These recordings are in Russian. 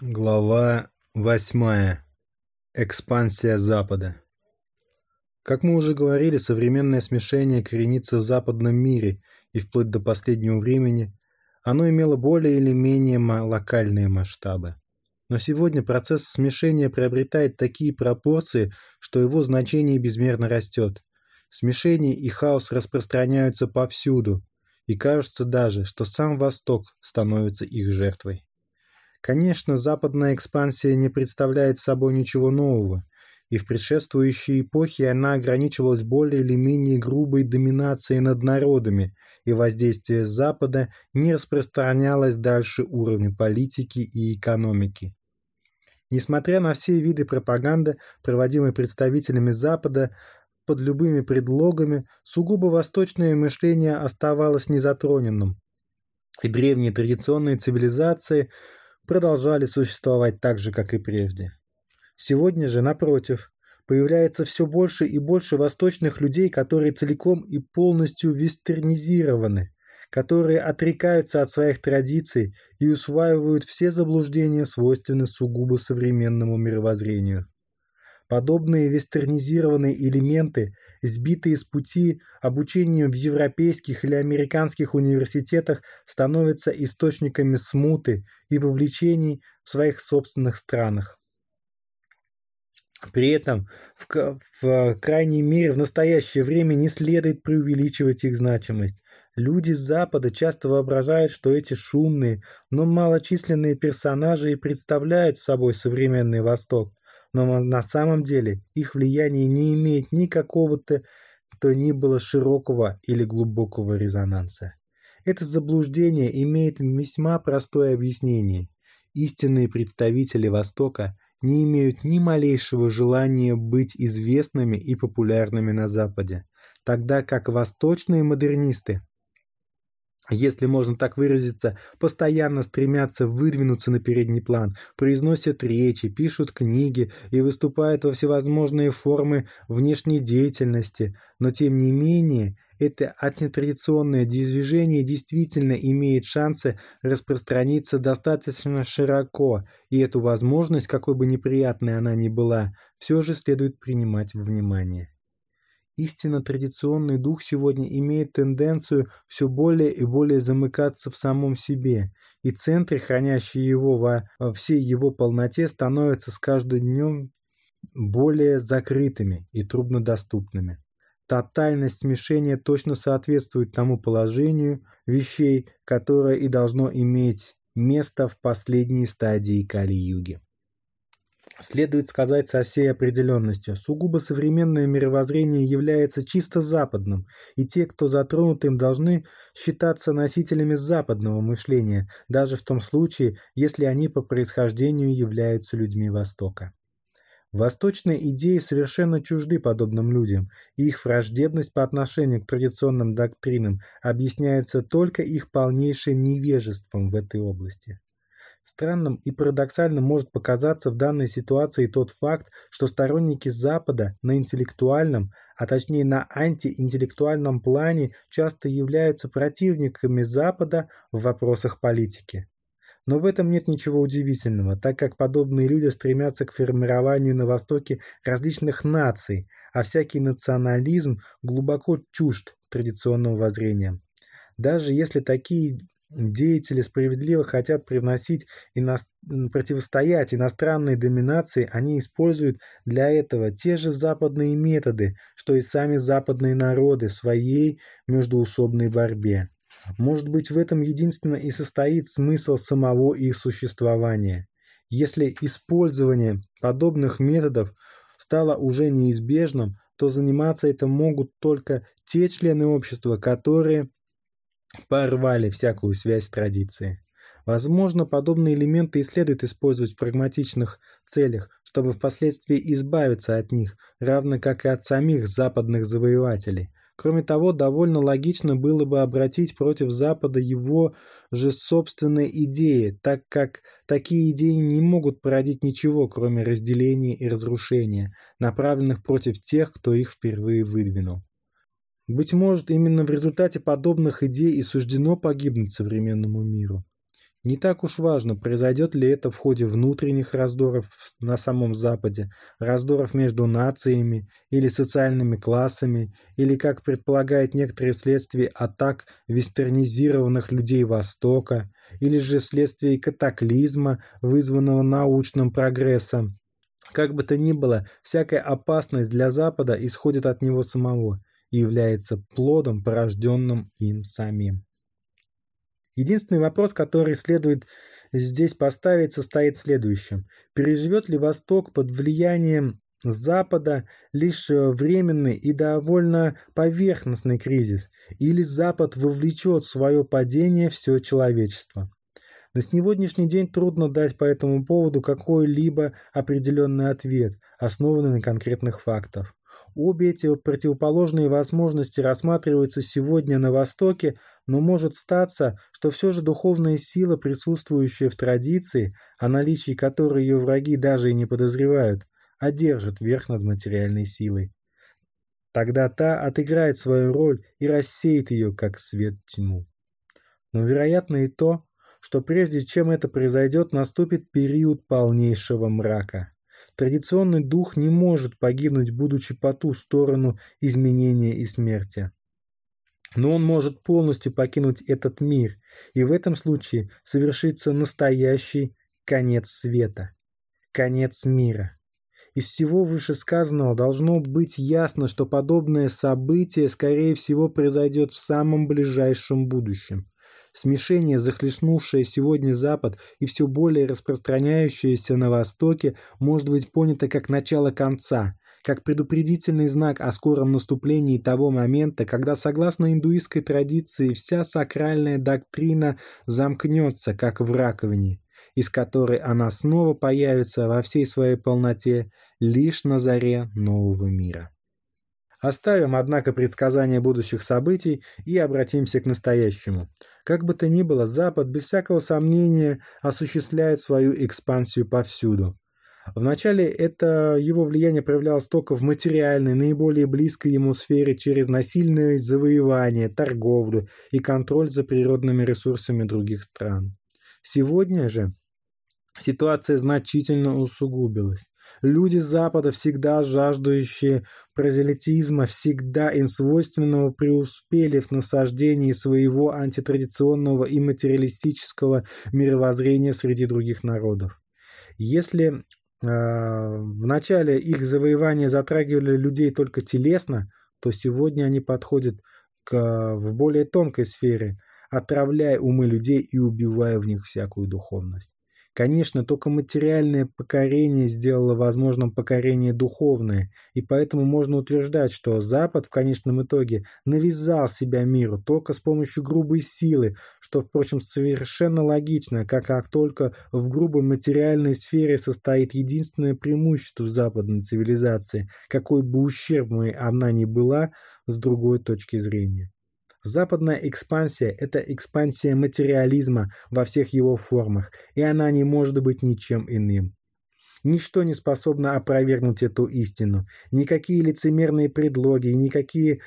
Глава 8. Экспансия Запада. Как мы уже говорили, современное смешение коренится в западном мире, и вплоть до последнего времени оно имело более или менее локальные масштабы. Но сегодня процесс смешения приобретает такие пропорции, что его значение безмерно растет. Смешение и хаос распространяются повсюду, и кажется даже, что сам Восток становится их жертвой. Конечно, западная экспансия не представляет собой ничего нового, и в предшествующей эпохе она ограничивалась более или менее грубой доминацией над народами, и воздействие Запада не распространялось дальше уровня политики и экономики. Несмотря на все виды пропаганды, проводимой представителями Запада, под любыми предлогами сугубо восточное мышление оставалось незатроненным. И древние традиционные цивилизации – продолжали существовать так же, как и прежде. Сегодня же, напротив, появляется все больше и больше восточных людей, которые целиком и полностью вестернизированы, которые отрекаются от своих традиций и усваивают все заблуждения, свойственные сугубо современному мировоззрению. Подобные вестернизированные элементы, сбитые с пути обучением в европейских или американских университетах, становятся источниками смуты и вовлечений в своих собственных странах. При этом в, в крайней мере в настоящее время не следует преувеличивать их значимость. Люди с Запада часто воображают, что эти шумные, но малочисленные персонажи и представляют собой современный Восток но на самом деле их влияние не имеет никакого-то то ни было широкого или глубокого резонанса. Это заблуждение имеет весьма простое объяснение. Истинные представители Востока не имеют ни малейшего желания быть известными и популярными на Западе, тогда как восточные модернисты если можно так выразиться, постоянно стремятся выдвинуться на передний план, произносят речи, пишут книги и выступают во всевозможные формы внешней деятельности, но тем не менее это антитрадиционное движение действительно имеет шансы распространиться достаточно широко, и эту возможность, какой бы неприятной она ни была, все же следует принимать во внимание истинно традиционный дух сегодня имеет тенденцию все более и более замыкаться в самом себе, и центры, хранящие его во, всей его полноте, становятся с каждым днем более закрытыми и труднодоступными. Тотальность смешения точно соответствует тому положению вещей, которое и должно иметь место в последней стадии Кали-юги. Следует сказать со всей определенностью, сугубо современное мировоззрение является чисто западным, и те, кто затронут им, должны считаться носителями западного мышления, даже в том случае, если они по происхождению являются людьми Востока. Восточные идеи совершенно чужды подобным людям, и их враждебность по отношению к традиционным доктринам объясняется только их полнейшим невежеством в этой области. Странным и парадоксальным может показаться в данной ситуации тот факт, что сторонники Запада на интеллектуальном, а точнее на антиинтеллектуальном плане часто являются противниками Запада в вопросах политики. Но в этом нет ничего удивительного, так как подобные люди стремятся к формированию на Востоке различных наций, а всякий национализм глубоко чужд традиционного воззрения. Даже если такие деятели справедливо хотят привносить ино... противостоять иностранной доминации, они используют для этого те же западные методы, что и сами западные народы в своей междуусобной борьбе. Может быть, в этом единственно и состоит смысл самого их существования. Если использование подобных методов стало уже неизбежным, то заниматься этим могут только те члены общества, которые порвали всякую связь с традицией. Возможно, подобные элементы и следует использовать в прагматичных целях, чтобы впоследствии избавиться от них, равно как и от самих западных завоевателей. Кроме того, довольно логично было бы обратить против Запада его же собственные идеи, так как такие идеи не могут породить ничего, кроме разделения и разрушения, направленных против тех, кто их впервые выдвинул. Быть может, именно в результате подобных идей и суждено погибнуть современному миру. Не так уж важно, произойдет ли это в ходе внутренних раздоров на самом Западе, раздоров между нациями или социальными классами, или, как предполагает некоторые следствия, атак вестернизированных людей Востока, или же вследствие катаклизма, вызванного научным прогрессом. Как бы то ни было, всякая опасность для Запада исходит от него самого и является плодом, порожденным им самим. Единственный вопрос, который следует здесь поставить, состоит в следующем. Переживет ли Восток под влиянием Запада лишь э, временный и довольно поверхностный кризис, или Запад вовлечет в свое падение все человечество? На сегодняшний день трудно дать по этому поводу какой-либо определенный ответ, основанный на конкретных фактах. Обе эти противоположные возможности рассматриваются сегодня на Востоке, но может статься, что все же духовная сила, присутствующая в традиции, о наличии которой ее враги даже и не подозревают, одержит верх над материальной силой. Тогда та отыграет свою роль и рассеет ее, как свет тьму. Но вероятно и то, что прежде чем это произойдет, наступит период полнейшего мрака – Традиционный дух не может погибнуть, будучи по ту сторону изменения и смерти. Но он может полностью покинуть этот мир, и в этом случае совершится настоящий конец света, конец мира. Из всего вышесказанного должно быть ясно, что подобное событие, скорее всего, произойдет в самом ближайшем будущем. Смешение, захлестнувшее сегодня Запад и все более распространяющееся на Востоке, может быть понято как начало конца – как предупредительный знак о скором наступлении того момента, когда, согласно индуистской традиции, вся сакральная доктрина замкнется, как в раковине, из которой она снова появится во всей своей полноте лишь на заре нового мира. Оставим, однако, предсказания будущих событий и обратимся к настоящему. Как бы то ни было, Запад, без всякого сомнения, осуществляет свою экспансию повсюду. Вначале это его влияние проявлялось только в материальной, наиболее близкой ему сфере через насильное завоевание, торговлю и контроль за природными ресурсами других стран. Сегодня же ситуация значительно усугубилась. Люди Запада, всегда жаждущие прозелитизма, всегда им свойственного, преуспели в насаждении своего антитрадиционного и материалистического мировоззрения среди других народов. Если а, в начале их завоевания затрагивали людей только телесно, то сегодня они подходят к, в более тонкой сфере, отравляя умы людей и убивая в них всякую духовность. Конечно, только материальное покорение сделало возможным покорение духовное, и поэтому можно утверждать, что Запад в конечном итоге навязал себя миру только с помощью грубой силы, что, впрочем, совершенно логично, как, как только в грубой материальной сфере состоит единственное преимущество западной цивилизации, какой бы ущербной она ни была с другой точки зрения. Западная экспансия – это экспансия материализма во всех его формах, и она не может быть ничем иным. Ничто не способно опровергнуть эту истину. Никакие лицемерные предлоги, никакие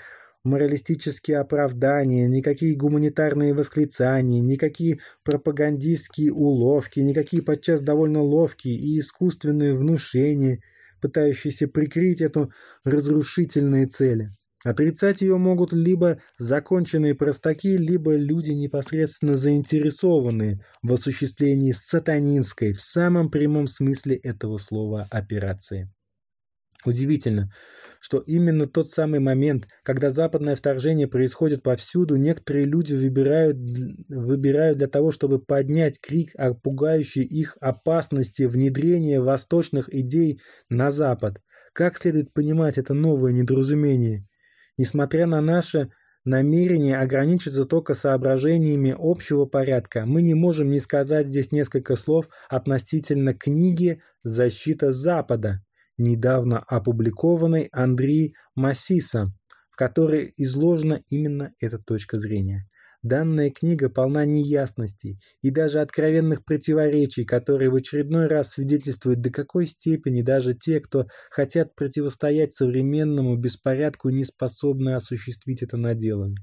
моралистические оправдания, никакие гуманитарные восклицания, никакие пропагандистские уловки, никакие подчас довольно ловкие и искусственные внушения, пытающиеся прикрыть эту разрушительные цели – Отрицать ее могут либо законченные простаки, либо люди, непосредственно заинтересованные в осуществлении сатанинской, в самом прямом смысле этого слова, операции. Удивительно, что именно тот самый момент, когда западное вторжение происходит повсюду, некоторые люди выбирают, выбирают для того, чтобы поднять крик о пугающей их опасности внедрения восточных идей на Запад. Как следует понимать это новое недоразумение? Несмотря на наши намерение ограничиться только соображениями общего порядка. Мы не можем не сказать здесь несколько слов относительно книги «Защита Запада», недавно опубликованной Андреем Массисом, в которой изложена именно эта точка зрения. Данная книга полна неясностей и даже откровенных противоречий, которые в очередной раз свидетельствуют, до какой степени даже те, кто хотят противостоять современному беспорядку, не способны осуществить это наделами.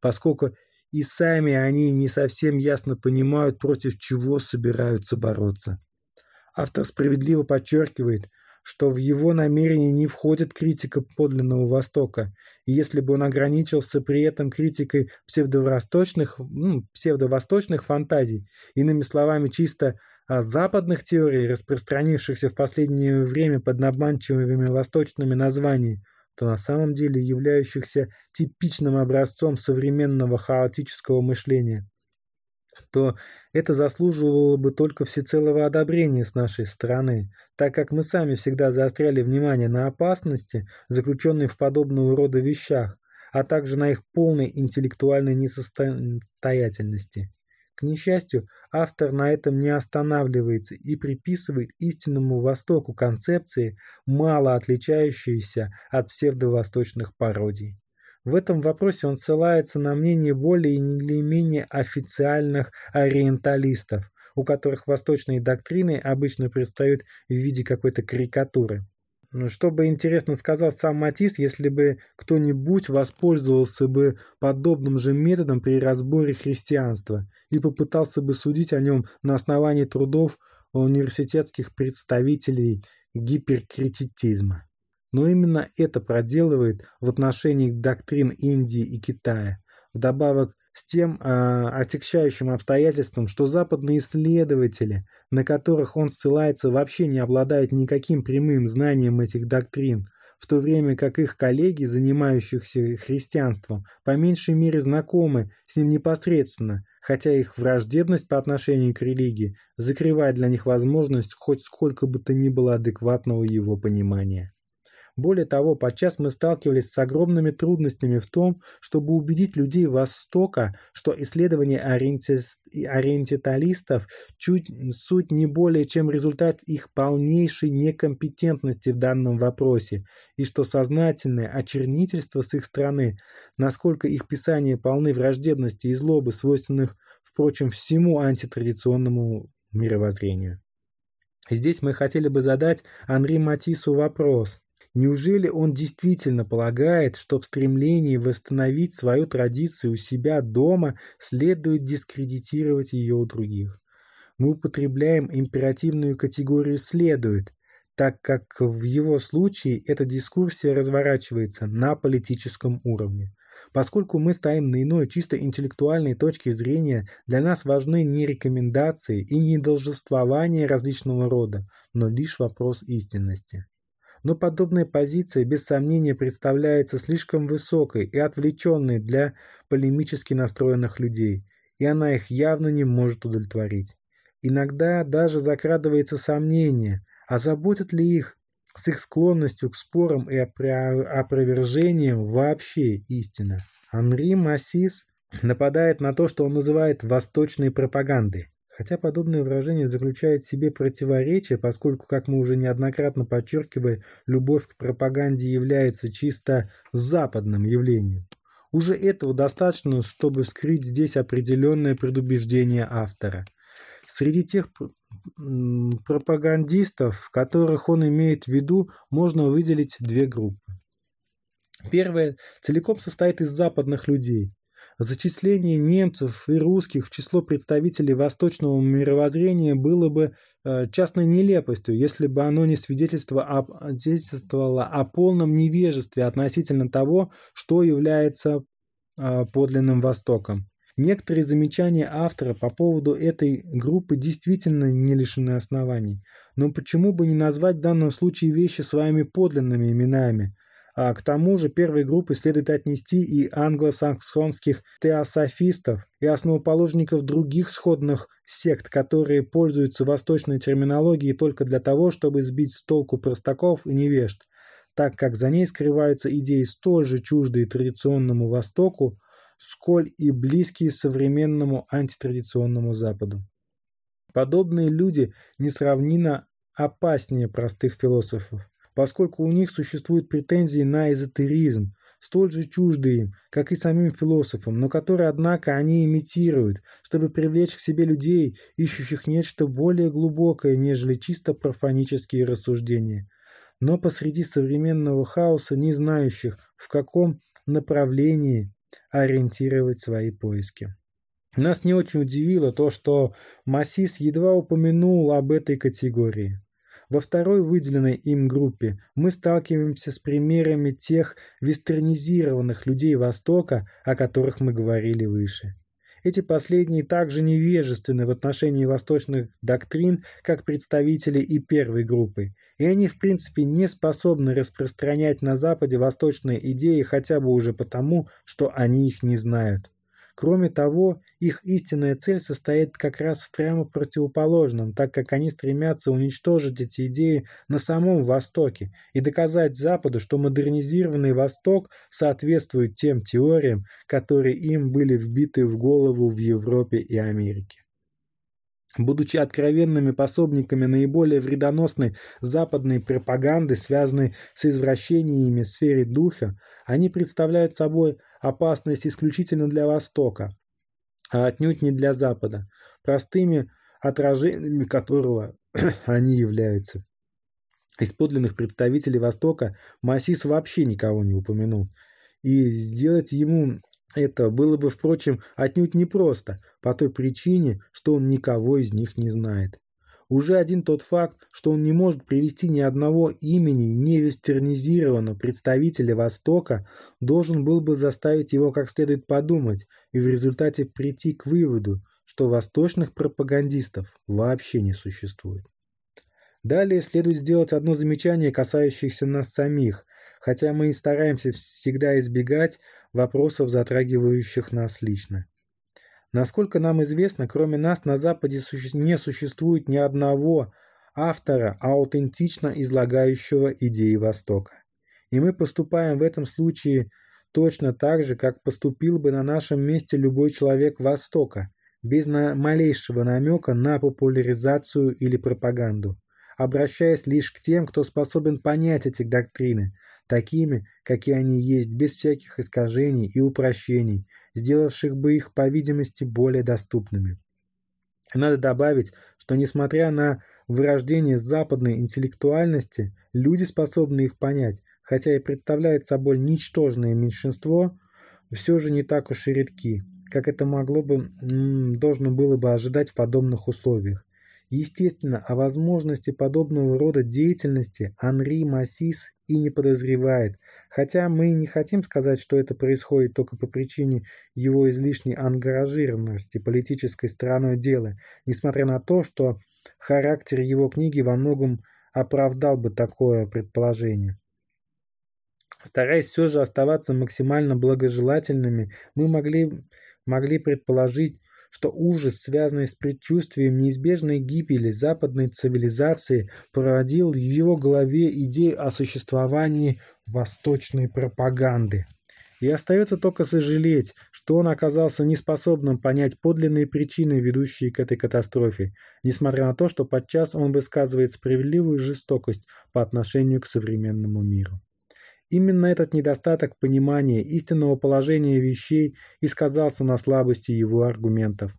Поскольку и сами они не совсем ясно понимают, против чего собираются бороться. Автор справедливо подчеркивает – что в его намерение не входит критика подлинного Востока. И если бы он ограничился при этом критикой псевдовосточных, ну, псевдовосточных фантазий, иными словами, чисто а, западных теорий, распространившихся в последнее время под обманчивыми восточными названиями, то на самом деле являющихся типичным образцом современного хаотического мышления, то это заслуживало бы только всецелого одобрения с нашей стороны, так как мы сами всегда заостряли внимание на опасности, заключенной в подобного рода вещах, а также на их полной интеллектуальной несостоятельности. К несчастью, автор на этом не останавливается и приписывает истинному Востоку концепции, мало отличающиеся от псевдовосточных пародий. В этом вопросе он ссылается на мнение более или менее официальных ориенталистов, у которых восточные доктрины обычно предстают в виде какой-то карикатуры. Ну, Что бы интересно сказал сам Матис, если бы кто-нибудь воспользовался бы подобным же методом при разборе христианства и попытался бы судить о нем на основании трудов университетских представителей гиперкрититизма. Но именно это проделывает в отношении доктрин Индии и Китая. Вдобавок с тем э, отягчающим обстоятельством, что западные исследователи, на которых он ссылается, вообще не обладают никаким прямым знанием этих доктрин, в то время как их коллеги, занимающихся христианством, по меньшей мере знакомы с ним непосредственно, хотя их враждебность по отношению к религии закрывает для них возможность хоть сколько бы то ни было адекватного его понимания. Более того, подчас мы сталкивались с огромными трудностями в том, чтобы убедить людей Востока, что исследования ориенталистов чуть суть не более чем результат их полнейшей некомпетентности в данном вопросе, и что сознательное очернительство с их стороны, насколько их писания полны враждебности и злобы, свойственных, впрочем, всему антитрадиционному мировоззрению. Здесь мы хотели бы задать Анри Матису вопрос. Неужели он действительно полагает, что в стремлении восстановить свою традицию у себя дома следует дискредитировать ее у других? Мы употребляем императивную категорию «следует», так как в его случае эта дискурсия разворачивается на политическом уровне. Поскольку мы стоим на иной чисто интеллектуальной точке зрения, для нас важны не рекомендации и не должествование различного рода, но лишь вопрос истинности но подобная позиция без сомнения представляется слишком высокой и отвлеченной для полемически настроенных людей, и она их явно не может удовлетворить. Иногда даже закрадывается сомнение, а заботят ли их с их склонностью к спорам и опровержениям вообще истина. Анри Массис нападает на то, что он называет «восточной пропагандой», Хотя подобное выражение заключает в себе противоречие, поскольку, как мы уже неоднократно подчеркивали, любовь к пропаганде является чисто западным явлением. Уже этого достаточно, чтобы вскрыть здесь определенное предубеждение автора. Среди тех пропагандистов, которых он имеет в виду, можно выделить две группы. Первая целиком состоит из западных людей, зачисление немцев и русских в число представителей восточного мировоззрения было бы э, частной нелепостью, если бы оно не свидетельствовало о полном невежестве относительно того, что является э, подлинным Востоком. Некоторые замечания автора по поводу этой группы действительно не лишены оснований. Но почему бы не назвать в данном случае вещи своими подлинными именами – а к тому же первой группы следует отнести и англосаксонских теософистов и основоположников других сходных сект, которые пользуются восточной терминологией только для того, чтобы сбить с толку простаков и невежд, так как за ней скрываются идеи столь же чуждые традиционному Востоку, сколь и близкие современному антитрадиционному Западу. Подобные люди несравненно опаснее простых философов поскольку у них существуют претензии на эзотеризм, столь же чуждые им, как и самим философам, но которые, однако, они имитируют, чтобы привлечь к себе людей, ищущих нечто более глубокое, нежели чисто профанические рассуждения. Но посреди современного хаоса, не знающих, в каком направлении ориентировать свои поиски. Нас не очень удивило то, что Массис едва упомянул об этой категории. Во второй выделенной им группе мы сталкиваемся с примерами тех вестернизированных людей Востока, о которых мы говорили выше. Эти последние также невежественны в отношении восточных доктрин, как представители и первой группы, и они в принципе не способны распространять на Западе восточные идеи хотя бы уже потому, что они их не знают. Кроме того, их истинная цель состоит как раз в прямо противоположном, так как они стремятся уничтожить эти идеи на самом Востоке и доказать Западу, что модернизированный Восток соответствует тем теориям, которые им были вбиты в голову в Европе и Америке. Будучи откровенными пособниками наиболее вредоносной западной пропаганды, связанной с извращениями в сфере духа, они представляют собой опасность исключительно для Востока, а отнюдь не для Запада, простыми отражениями которого они являются. Из подлинных представителей Востока Масис вообще никого не упомянул. И сделать ему это было бы, впрочем, отнюдь непросто, по той причине, что он никого из них не знает. Уже один тот факт, что он не может привести ни одного имени невестернизированного представителя Востока, должен был бы заставить его как следует подумать и в результате прийти к выводу, что восточных пропагандистов вообще не существует. Далее следует сделать одно замечание, касающееся нас самих, хотя мы и стараемся всегда избегать вопросов, затрагивающих нас лично. Насколько нам известно, кроме нас на Западе не существует ни одного автора, аутентично излагающего идеи Востока. И мы поступаем в этом случае точно так же, как поступил бы на нашем месте любой человек Востока, без на малейшего намека на популяризацию или пропаганду, обращаясь лишь к тем, кто способен понять эти доктрины, такими, какие они есть, без всяких искажений и упрощений, сделавших бы их, по видимости, более доступными. надо добавить, что несмотря на вырождение западной интеллектуальности, люди, способные их понять, хотя и представляют собой ничтожное меньшинство, все же не так уж и редки, как это могло бы, должно было бы ожидать в подобных условиях. Естественно, о возможности подобного рода деятельности Анри Массис и не подозревает, хотя мы и не хотим сказать, что это происходит только по причине его излишней ангажированности политической стороной дела, несмотря на то, что характер его книги во многом оправдал бы такое предположение. Стараясь все же оставаться максимально благожелательными, мы могли, могли предположить, что ужас, связанный с предчувствием неизбежной гибели западной цивилизации, породил в его голове идею о существовании восточной пропаганды. И остается только сожалеть, что он оказался неспособным понять подлинные причины, ведущие к этой катастрофе, несмотря на то, что подчас он высказывает справедливую жестокость по отношению к современному миру. Именно этот недостаток понимания истинного положения вещей и сказался на слабости его аргументов.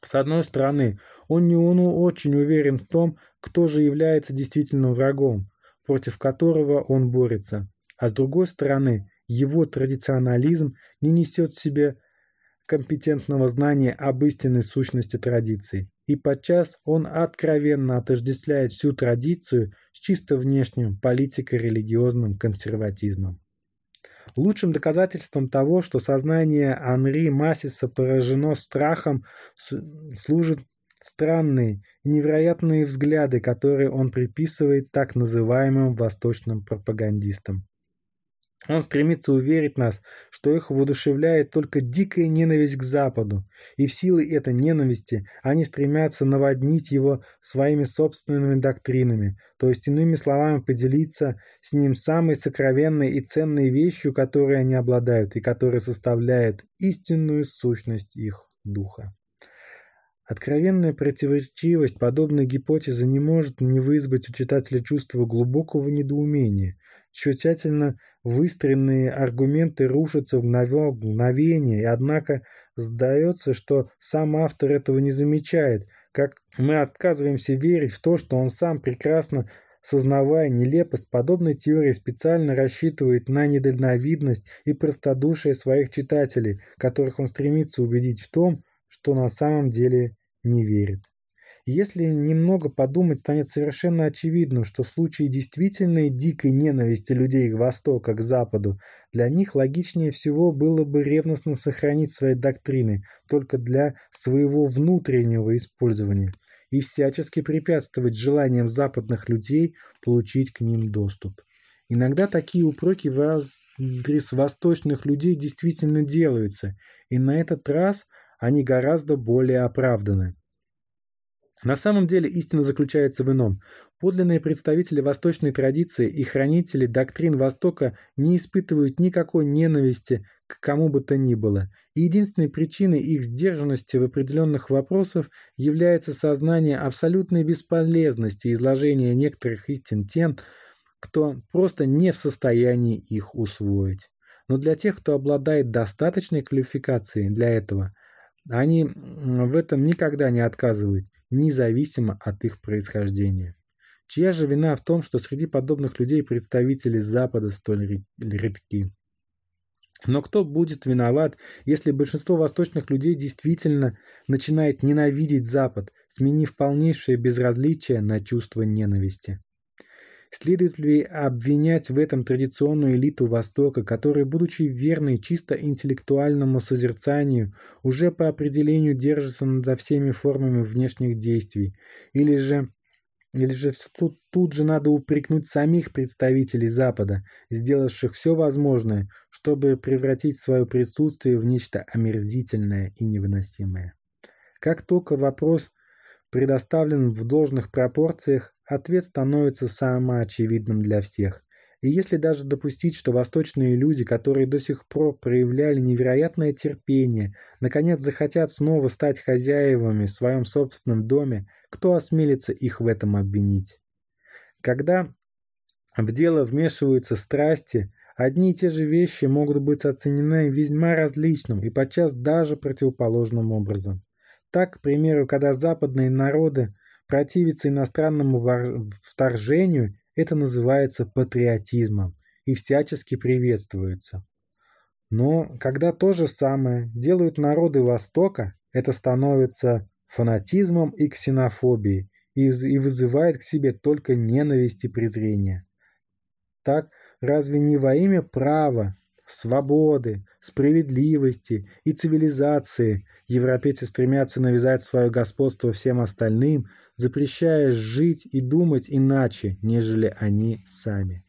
С одной стороны, он не очень уверен в том, кто же является действительным врагом, против которого он борется. А с другой стороны, его традиционализм не несет в себе компетентного знания об истинной сущности традиций и подчас он откровенно отождествляет всю традицию с чисто внешним политико-религиозным консерватизмом. Лучшим доказательством того, что сознание Анри Масиса поражено страхом, служат странные и невероятные взгляды, которые он приписывает так называемым восточным пропагандистам. Он стремится уверить нас, что их воодушевляет только дикая ненависть к Западу, и в силы этой ненависти они стремятся наводнить его своими собственными доктринами, то есть, иными словами, поделиться с ним самой сокровенной и ценной вещью, которой они обладают и которая составляет истинную сущность их духа. Откровенная противоречивость подобной гипотезы не может не вызвать у читателя чувство глубокого недоумения – тщательно выстроенные аргументы рушатся в мгновение, и однако сдается, что сам автор этого не замечает, как мы отказываемся верить в то, что он сам прекрасно сознавая нелепость подобной теории, специально рассчитывает на недальновидность и простодушие своих читателей, которых он стремится убедить в том, что на самом деле не верит. Если немного подумать, станет совершенно очевидным, что в случае действительной дикой ненависти людей к востоку к Западу, для них логичнее всего было бы ревностно сохранить свои доктрины только для своего внутреннего использования и всячески препятствовать желаниям западных людей получить к ним доступ. Иногда такие упроки в адрес восточных людей действительно делаются, и на этот раз они гораздо более оправданы. На самом деле истина заключается в ином. Подлинные представители восточной традиции и хранители доктрин Востока не испытывают никакой ненависти к кому бы то ни было. И единственной причиной их сдержанности в определенных вопросах является сознание абсолютной бесполезности изложения некоторых истин тем, кто просто не в состоянии их усвоить. Но для тех, кто обладает достаточной квалификацией для этого, они в этом никогда не отказывают – независимо от их происхождения. Чья же вина в том, что среди подобных людей представители Запада столь редки? Но кто будет виноват, если большинство восточных людей действительно начинает ненавидеть Запад, сменив полнейшее безразличие на чувство ненависти? Следует ли обвинять в этом традиционную элиту Востока, которая, будучи верной чисто интеллектуальному созерцанию, уже по определению держится над всеми формами внешних действий? Или же или же тут, тут же надо упрекнуть самих представителей Запада, сделавших все возможное, чтобы превратить свое присутствие в нечто омерзительное и невыносимое. Как только вопрос предоставлен в должных пропорциях, ответ становится самоочевидным для всех. И если даже допустить, что восточные люди, которые до сих пор проявляли невероятное терпение, наконец захотят снова стать хозяевами в своем собственном доме, кто осмелится их в этом обвинить? Когда в дело вмешиваются страсти, одни и те же вещи могут быть оценены весьма различным и подчас даже противоположным образом. Так, к примеру, когда западные народы противятся иностранному вторжению, это называется патриотизмом и всячески приветствуется. Но когда то же самое делают народы Востока, это становится фанатизмом и ксенофобией и, вызывает к себе только ненависть и презрение. Так, разве не во имя права свободы, справедливости и цивилизации европейцы стремятся навязать свое господство всем остальным, запрещая жить и думать иначе, нежели они сами.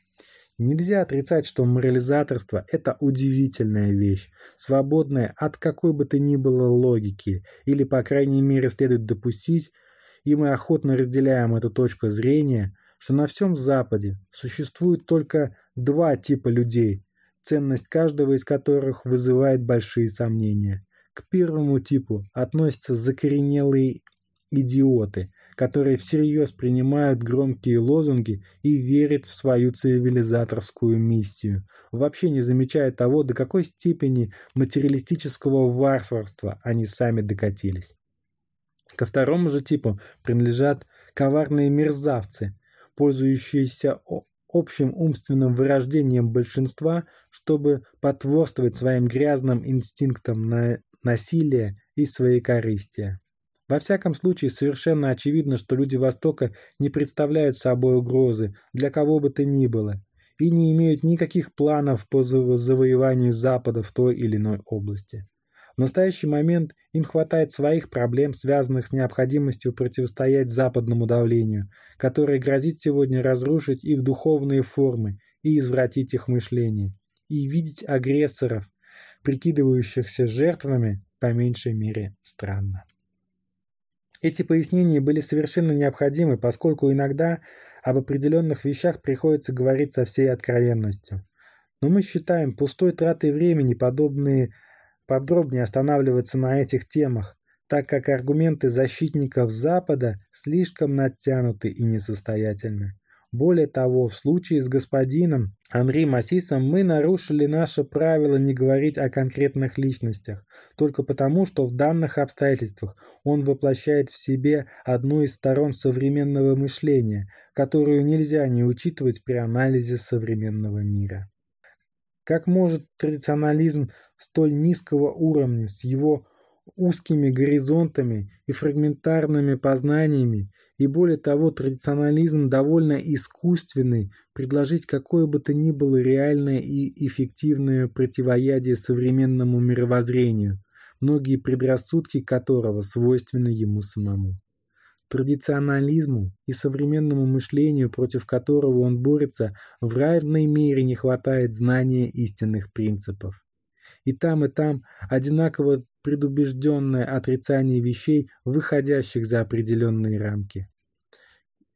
Нельзя отрицать, что морализаторство – это удивительная вещь, свободная от какой бы то ни было логики, или, по крайней мере, следует допустить, и мы охотно разделяем эту точку зрения, что на всем Западе существует только два типа людей – ценность каждого из которых вызывает большие сомнения. К первому типу относятся закоренелые идиоты, которые всерьез принимают громкие лозунги и верят в свою цивилизаторскую миссию, вообще не замечая того, до какой степени материалистического варварства они сами докатились. Ко второму же типу принадлежат коварные мерзавцы, пользующиеся общим умственным вырождением большинства, чтобы потворствовать своим грязным инстинктам на насилие и свои корыстия. Во всяком случае, совершенно очевидно, что люди Востока не представляют собой угрозы для кого бы то ни было и не имеют никаких планов по заво завоеванию Запада в той или иной области. В настоящий момент им хватает своих проблем, связанных с необходимостью противостоять западному давлению, которое грозит сегодня разрушить их духовные формы и извратить их мышление, и видеть агрессоров, прикидывающихся жертвами, по меньшей мере, странно. Эти пояснения были совершенно необходимы, поскольку иногда об определенных вещах приходится говорить со всей откровенностью. Но мы считаем пустой тратой времени подобные подробнее останавливаться на этих темах, так как аргументы защитников Запада слишком натянуты и несостоятельны. Более того, в случае с господином Анри Массисом мы нарушили наше правило не говорить о конкретных личностях, только потому, что в данных обстоятельствах он воплощает в себе одну из сторон современного мышления, которую нельзя не учитывать при анализе современного мира. Как может традиционализм столь низкого уровня с его узкими горизонтами и фрагментарными познаниями, и более того, традиционализм довольно искусственный, предложить какое бы то ни было реальное и эффективное противоядие современному мировоззрению, многие предрассудки которого свойственны ему самому традиционализму и современному мышлению, против которого он борется, в равной мере не хватает знания истинных принципов. И там, и там одинаково предубежденное отрицание вещей, выходящих за определенные рамки.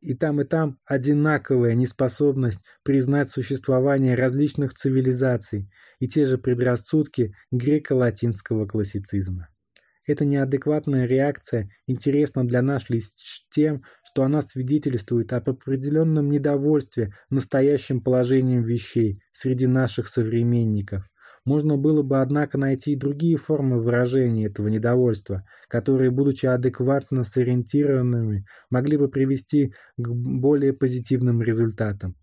И там, и там одинаковая неспособность признать существование различных цивилизаций и те же предрассудки греко-латинского классицизма. Эта неадекватная реакция интересна для нас лишь тем, что она свидетельствует об определенном недовольстве настоящим положением вещей среди наших современников. Можно было бы, однако, найти и другие формы выражения этого недовольства, которые, будучи адекватно сориентированными, могли бы привести к более позитивным результатам.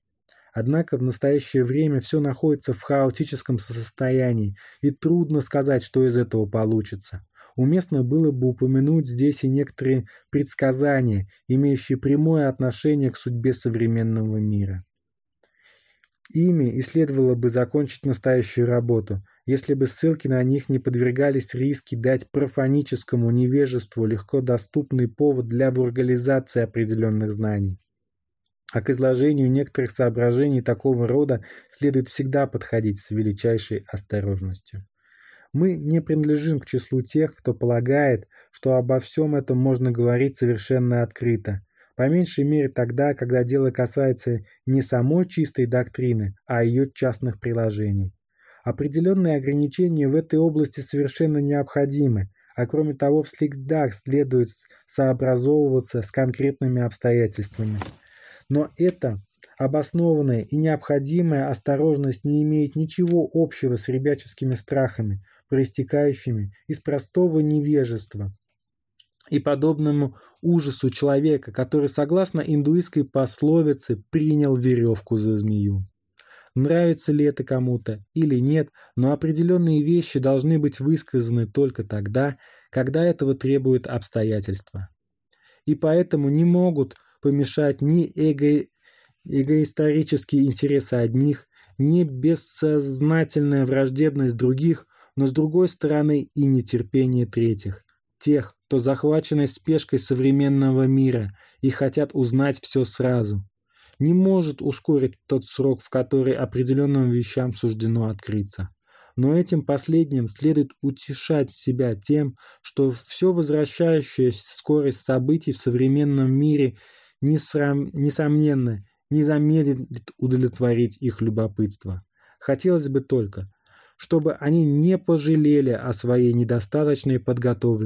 Однако в настоящее время все находится в хаотическом состоянии, и трудно сказать, что из этого получится уместно было бы упомянуть здесь и некоторые предсказания, имеющие прямое отношение к судьбе современного мира. Ими и следовало бы закончить настоящую работу, если бы ссылки на них не подвергались риски дать профаническому невежеству легко доступный повод для вургализации определенных знаний. А к изложению некоторых соображений такого рода следует всегда подходить с величайшей осторожностью. Мы не принадлежим к числу тех, кто полагает, что обо всем этом можно говорить совершенно открыто. По меньшей мере тогда, когда дело касается не самой чистой доктрины, а ее частных приложений. Определенные ограничения в этой области совершенно необходимы, а кроме того всегда следует сообразовываться с конкретными обстоятельствами. Но это обоснованная и необходимая осторожность не имеет ничего общего с ребяческими страхами, проистекающими из простого невежества и подобному ужасу человека, который, согласно индуистской пословице, принял веревку за змею. Нравится ли это кому-то или нет, но определенные вещи должны быть высказаны только тогда, когда этого требуют обстоятельства. И поэтому не могут помешать ни эго... эгоисторические интересы одних, ни бессознательная враждебность других но с другой стороны и нетерпение третьих, тех, кто захвачены спешкой современного мира и хотят узнать все сразу. Не может ускорить тот срок, в который определенным вещам суждено открыться. Но этим последним следует утешать себя тем, что все возвращающаяся скорость событий в современном мире несрам... несомненно не замедлит удовлетворить их любопытство. Хотелось бы только, чтобы они не пожалели о своей недостаточной подготовленности.